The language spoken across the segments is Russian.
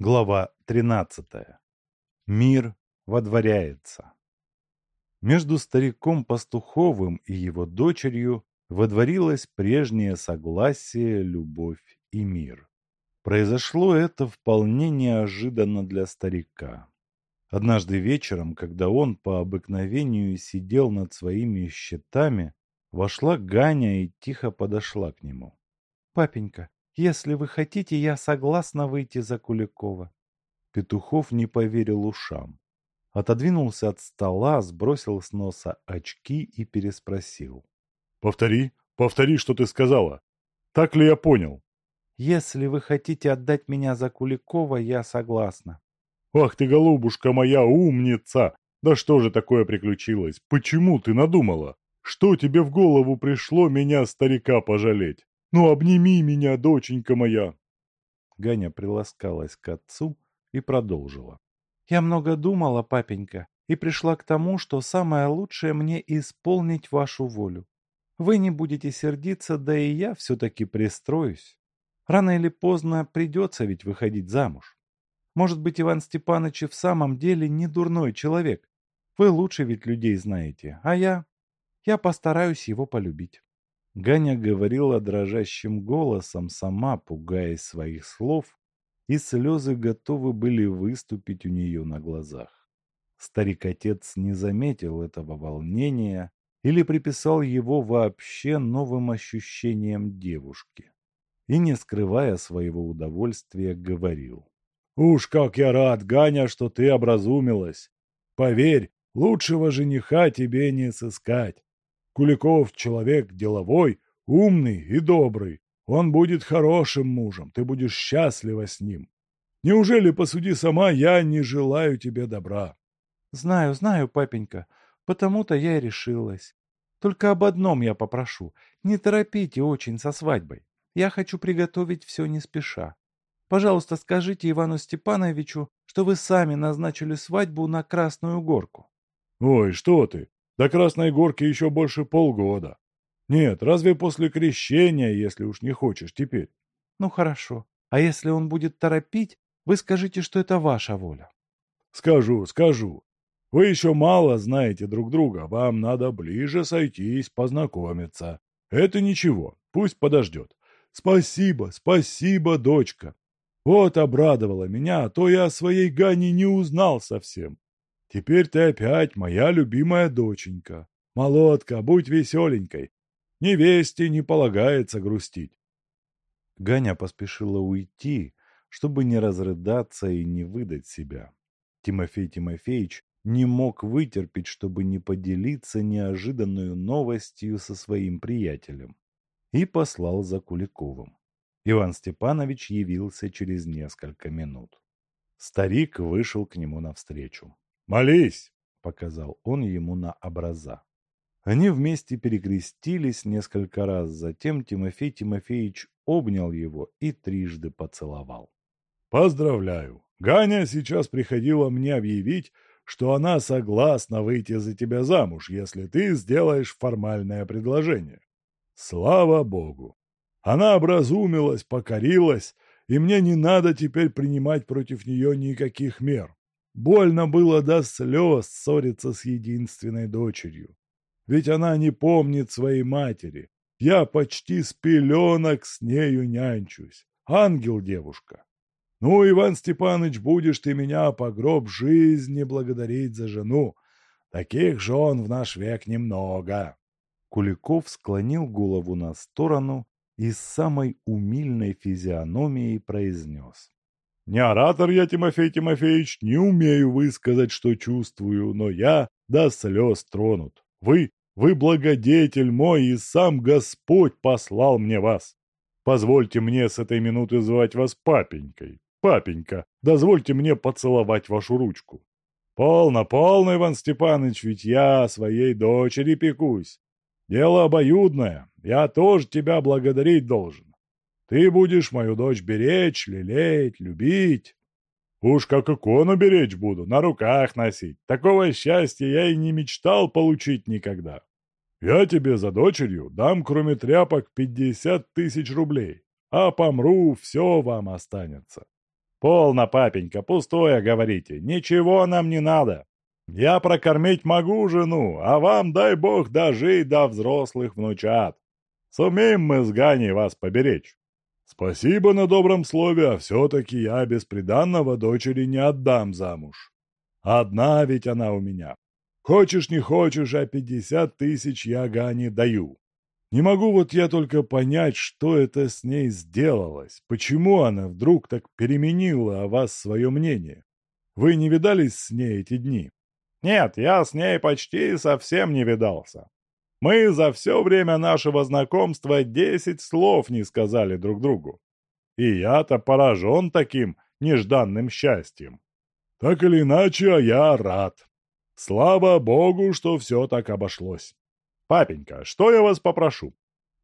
Глава 13. Мир водворяется. Между стариком Пастуховым и его дочерью водворилось прежнее согласие, любовь и мир. Произошло это вполне неожиданно для старика. Однажды вечером, когда он по обыкновению сидел над своими счетами, вошла Ганя и тихо подошла к нему. «Папенька, если вы хотите, я согласна выйти за Куликова. Петухов не поверил ушам. Отодвинулся от стола, сбросил с носа очки и переспросил. «Повтори, повтори, что ты сказала. Так ли я понял?» «Если вы хотите отдать меня за Куликова, я согласна». «Ах ты, голубушка моя, умница! Да что же такое приключилось? Почему ты надумала? Что тебе в голову пришло меня, старика, пожалеть?» Ну, обними меня, доченька моя!» Ганя приласкалась к отцу и продолжила. «Я много думала, папенька, и пришла к тому, что самое лучшее мне исполнить вашу волю. Вы не будете сердиться, да и я все-таки пристроюсь. Рано или поздно придется ведь выходить замуж. Может быть, Иван Степанович в самом деле не дурной человек. Вы лучше ведь людей знаете, а я... Я постараюсь его полюбить. Ганя говорила дрожащим голосом, сама пугаясь своих слов, и слезы готовы были выступить у нее на глазах. Старик-отец не заметил этого волнения или приписал его вообще новым ощущениям девушки и, не скрывая своего удовольствия, говорил. «Уж как я рад, Ганя, что ты образумилась! Поверь, лучшего жениха тебе не сыскать. Куликов человек деловой, умный и добрый. Он будет хорошим мужем, ты будешь счастлива с ним. Неужели, посуди сама, я не желаю тебе добра? Знаю, знаю, папенька, потому-то я и решилась. Только об одном я попрошу. Не торопите очень со свадьбой. Я хочу приготовить все не спеша. Пожалуйста, скажите Ивану Степановичу, что вы сами назначили свадьбу на Красную Горку. Ой, что ты! До Красной Горки еще больше полгода. Нет, разве после крещения, если уж не хочешь теперь? Ну хорошо. А если он будет торопить, вы скажите, что это ваша воля. Скажу, скажу. Вы еще мало знаете друг друга, вам надо ближе сойтись, познакомиться. Это ничего, пусть подождет. Спасибо, спасибо, дочка. Вот обрадовала меня, а то я о своей Гане не узнал совсем. Теперь ты опять моя любимая доченька. Молодка, будь веселенькой. Невесте не полагается грустить. Ганя поспешила уйти, чтобы не разрыдаться и не выдать себя. Тимофей Тимофеевич не мог вытерпеть, чтобы не поделиться неожиданной новостью со своим приятелем, и послал за Куликовым. Иван Степанович явился через несколько минут. Старик вышел к нему навстречу. «Молись!» — показал он ему на образа. Они вместе перекрестились несколько раз, затем Тимофей Тимофеевич обнял его и трижды поцеловал. «Поздравляю! Ганя сейчас приходила мне объявить, что она согласна выйти за тебя замуж, если ты сделаешь формальное предложение. Слава Богу! Она образумилась, покорилась, и мне не надо теперь принимать против нее никаких мер. Больно было до слез ссориться с единственной дочерью. Ведь она не помнит своей матери. Я почти с пеленок с нею нянчусь. Ангел девушка. Ну, Иван Степанович, будешь ты меня по гроб жизни благодарить за жену. Таких жен в наш век немного. Куликов склонил голову на сторону и с самой умильной физиономией произнес. Не оратор я, Тимофей Тимофеевич, не умею высказать, что чувствую, но я до слез тронут. Вы, вы благодетель мой, и сам Господь послал мне вас. Позвольте мне с этой минуты звать вас папенькой. Папенька, дозвольте мне поцеловать вашу ручку. Полно, полно, Иван Степанович, ведь я своей дочери пекусь. Дело обоюдное, я тоже тебя благодарить должен. Ты будешь мою дочь беречь, лелеять, любить. Уж как икону беречь буду, на руках носить. Такого счастья я и не мечтал получить никогда. Я тебе за дочерью дам, кроме тряпок, пятьдесят тысяч рублей, а помру, все вам останется. Полно, папенька, пустое говорите. Ничего нам не надо. Я прокормить могу жену, а вам, дай бог, дожить до взрослых внучат. Сумеем мы с Ганей вас поберечь. Спасибо на добром слове, а все-таки я бесприданного дочери не отдам замуж. Одна ведь она у меня. Хочешь не хочешь, а пятьдесят тысяч я Гане даю. Не могу вот я только понять, что это с ней сделалось, почему она вдруг так переменила о вас свое мнение. Вы не видались с ней эти дни? Нет, я с ней почти совсем не видался. Мы за все время нашего знакомства десять слов не сказали друг другу. И я-то поражен таким нежданным счастьем. Так или иначе, а я рад. Слава богу, что все так обошлось. Папенька, что я вас попрошу?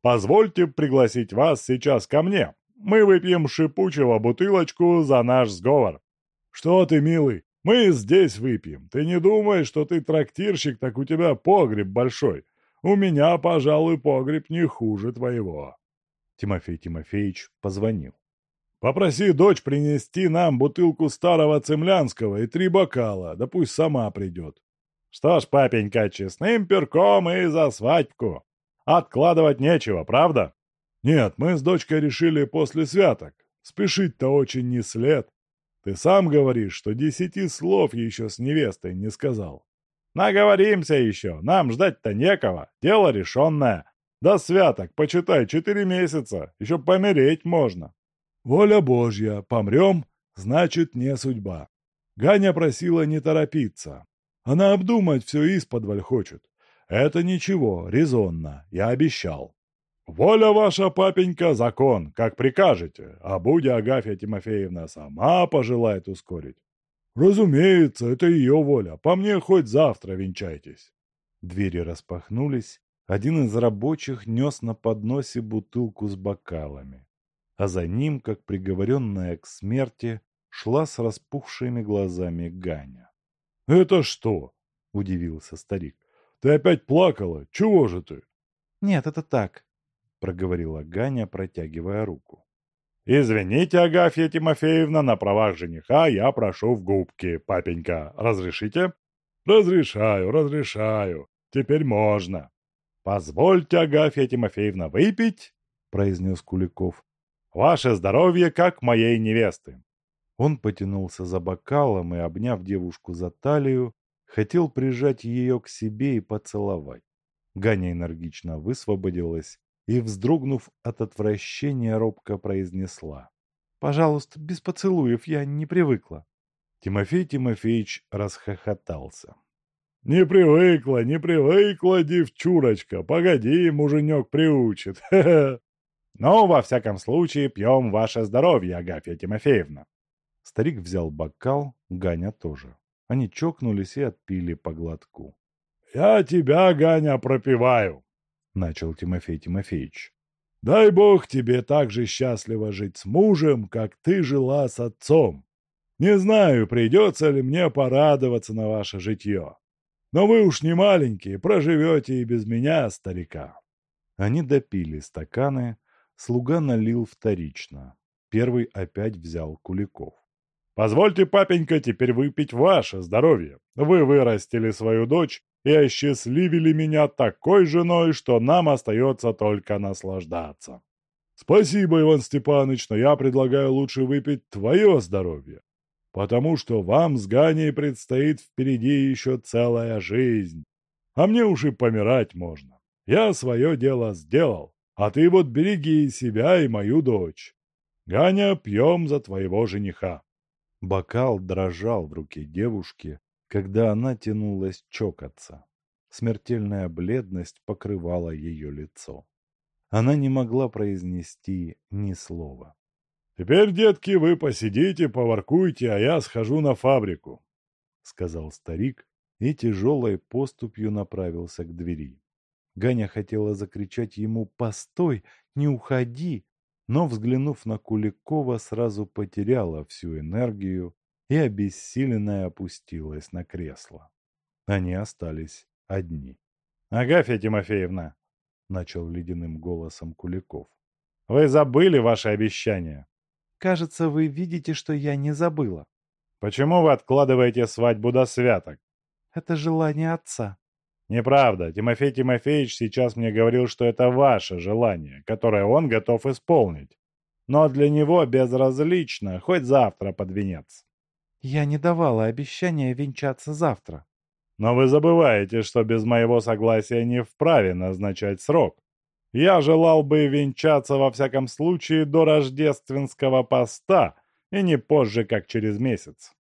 Позвольте пригласить вас сейчас ко мне. Мы выпьем шипучего бутылочку за наш сговор. Что ты, милый, мы здесь выпьем. Ты не думай, что ты трактирщик, так у тебя погреб большой. У меня, пожалуй, погреб не хуже твоего. Тимофей Тимофеевич позвонил. Попроси дочь принести нам бутылку старого цемлянского и три бокала, да пусть сама придет. Что ж, папенька, честным перком и за свадьбку. Откладывать нечего, правда? Нет, мы с дочкой решили после святок. Спешить-то очень не след. Ты сам говоришь, что десяти слов еще с невестой не сказал. Наговоримся еще, нам ждать-то некого, дело решенное. До святок, почитай, четыре месяца, еще помереть можно. Воля Божья, помрем, значит, не судьба. Ганя просила не торопиться. Она обдумать все исподволь хочет. Это ничего, резонно, я обещал. Воля ваша, папенька, закон, как прикажете, а будь Агафья Тимофеевна сама пожелает ускорить, «Разумеется, это ее воля. По мне хоть завтра венчайтесь». Двери распахнулись. Один из рабочих нес на подносе бутылку с бокалами. А за ним, как приговоренная к смерти, шла с распухшими глазами Ганя. «Это что?» – удивился старик. «Ты опять плакала? Чего же ты?» «Нет, это так», – проговорила Ганя, протягивая руку. «Извините, Агафья Тимофеевна, на правах жениха я прошу в губки, папенька. Разрешите?» «Разрешаю, разрешаю. Теперь можно». «Позвольте, Агафья Тимофеевна, выпить?» – произнес Куликов. «Ваше здоровье, как моей невесты». Он потянулся за бокалом и, обняв девушку за талию, хотел прижать ее к себе и поцеловать. Ганя энергично высвободилась и, вздрогнув от отвращения, робко произнесла. «Пожалуйста, без поцелуев, я не привыкла». Тимофей Тимофеевич расхохотался. «Не привыкла, не привыкла, девчурочка. Погоди, муженек приучит. Но, во всяком случае, пьем ваше здоровье, Агафья Тимофеевна». Старик взял бокал, Ганя тоже. Они чокнулись и отпили по глотку. «Я тебя, Ганя, пропиваю. — начал Тимофей Тимофеевич. «Дай бог тебе так же счастливо жить с мужем, как ты жила с отцом. Не знаю, придется ли мне порадоваться на ваше житье. Но вы уж не маленькие, проживете и без меня, старика». Они допили стаканы, слуга налил вторично. Первый опять взял Куликов. «Позвольте, папенька, теперь выпить ваше здоровье. Вы вырастили свою дочь и осчастливили меня такой женой, что нам остается только наслаждаться. Спасибо, Иван Степанович, но я предлагаю лучше выпить твое здоровье, потому что вам с Ганей предстоит впереди еще целая жизнь, а мне уж и помирать можно. Я свое дело сделал, а ты вот береги себя и мою дочь. Ганя, пьем за твоего жениха. Бокал дрожал в руке девушки, когда она тянулась чокаться. Смертельная бледность покрывала ее лицо. Она не могла произнести ни слова. «Теперь, детки, вы посидите, поваркуйте, а я схожу на фабрику», — сказал старик и тяжелой поступью направился к двери. Ганя хотела закричать ему «Постой! Не уходи!», но, взглянув на Куликова, сразу потеряла всю энергию и обессиленная опустилась на кресло. Они остались одни. «Агафья Тимофеевна!» — начал ледяным голосом Куликов. «Вы забыли ваше обещание?» Кажется, вы видите, что я не забыла. Почему вы откладываете свадьбу до святок? Это желание отца. Неправда. Тимофей Тимофеевич сейчас мне говорил, что это ваше желание, которое он готов исполнить. Но для него безразлично, хоть завтра под венец. Я не давала обещания венчаться завтра. Но вы забываете, что без моего согласия не вправе назначать срок. Я желал бы венчаться во всяком случае до рождественского поста и не позже, как через месяц.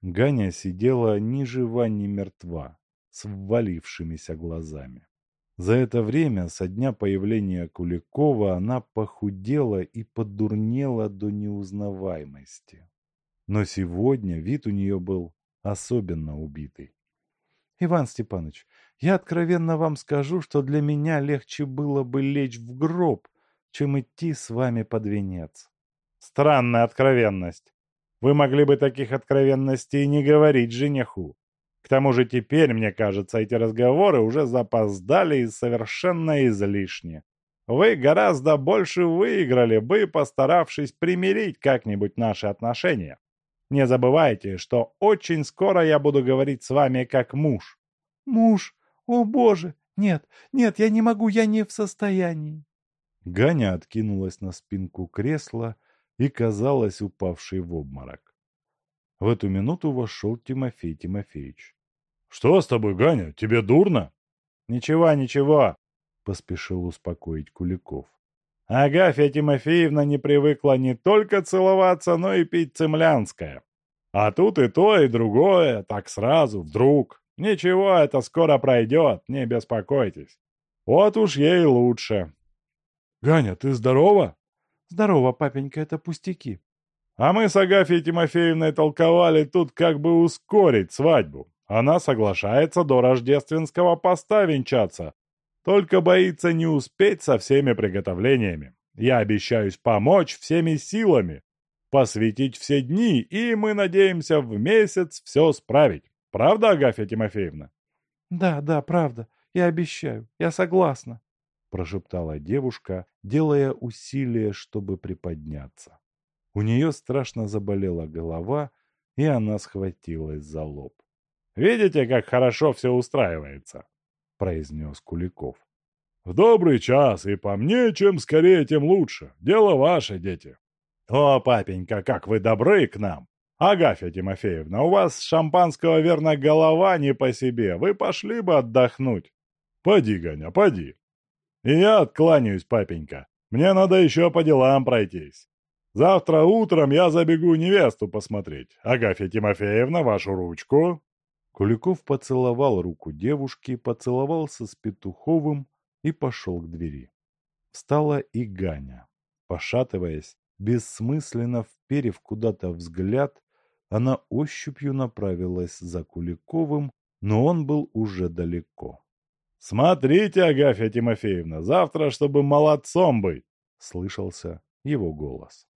Ганя сидела ни жива, ни мертва, с ввалившимися глазами. За это время, со дня появления Куликова, она похудела и подурнела до неузнаваемости. Но сегодня вид у нее был особенно убитый. Иван Степанович, я откровенно вам скажу, что для меня легче было бы лечь в гроб, чем идти с вами под венец. Странная откровенность. Вы могли бы таких откровенностей не говорить жениху. К тому же теперь, мне кажется, эти разговоры уже запоздали и совершенно излишни. Вы гораздо больше выиграли бы, постаравшись примирить как-нибудь наши отношения. Не забывайте, что очень скоро я буду говорить с вами как муж. Муж? О, Боже! Нет, нет, я не могу, я не в состоянии. Ганя откинулась на спинку кресла и казалась упавшей в обморок. В эту минуту вошел Тимофей Тимофеевич. — Что с тобой, Ганя? Тебе дурно? — Ничего, ничего, — поспешил успокоить Куликов. Агафья Тимофеевна не привыкла не только целоваться, но и пить цемлянское. А тут и то, и другое, так сразу, вдруг. Ничего, это скоро пройдет, не беспокойтесь. Вот уж ей лучше. Ганя, ты здорова? Здорово, папенька, это пустяки. А мы с Агафьей Тимофеевной толковали тут как бы ускорить свадьбу. Она соглашается до рождественского поста венчаться, только боится не успеть со всеми приготовлениями. Я обещаюсь помочь всеми силами, посвятить все дни, и мы надеемся в месяц все справить. Правда, Агафья Тимофеевна? Да, да, правда. Я обещаю. Я согласна. Прошептала девушка, делая усилие, чтобы приподняться. У нее страшно заболела голова, и она схватилась за лоб. «Видите, как хорошо все устраивается?» Произнес Куликов. «В добрый час, и по мне, чем скорее, тем лучше. Дело ваше, дети». «О, папенька, как вы добры к нам! Агафья Тимофеевна, у вас шампанского, верно, голова не по себе. Вы пошли бы отдохнуть». «Поди, Ганя, поди». «И я откланяюсь, папенька. Мне надо еще по делам пройтись. Завтра утром я забегу невесту посмотреть. Агафья Тимофеевна, вашу ручку». Куликов поцеловал руку девушки, поцеловался с Петуховым и пошел к двери. Встала и Ганя. Пошатываясь, бессмысленно вперев куда-то взгляд, она ощупью направилась за Куликовым, но он был уже далеко. «Смотрите, Агафья Тимофеевна, завтра, чтобы молодцом быть!» — слышался его голос.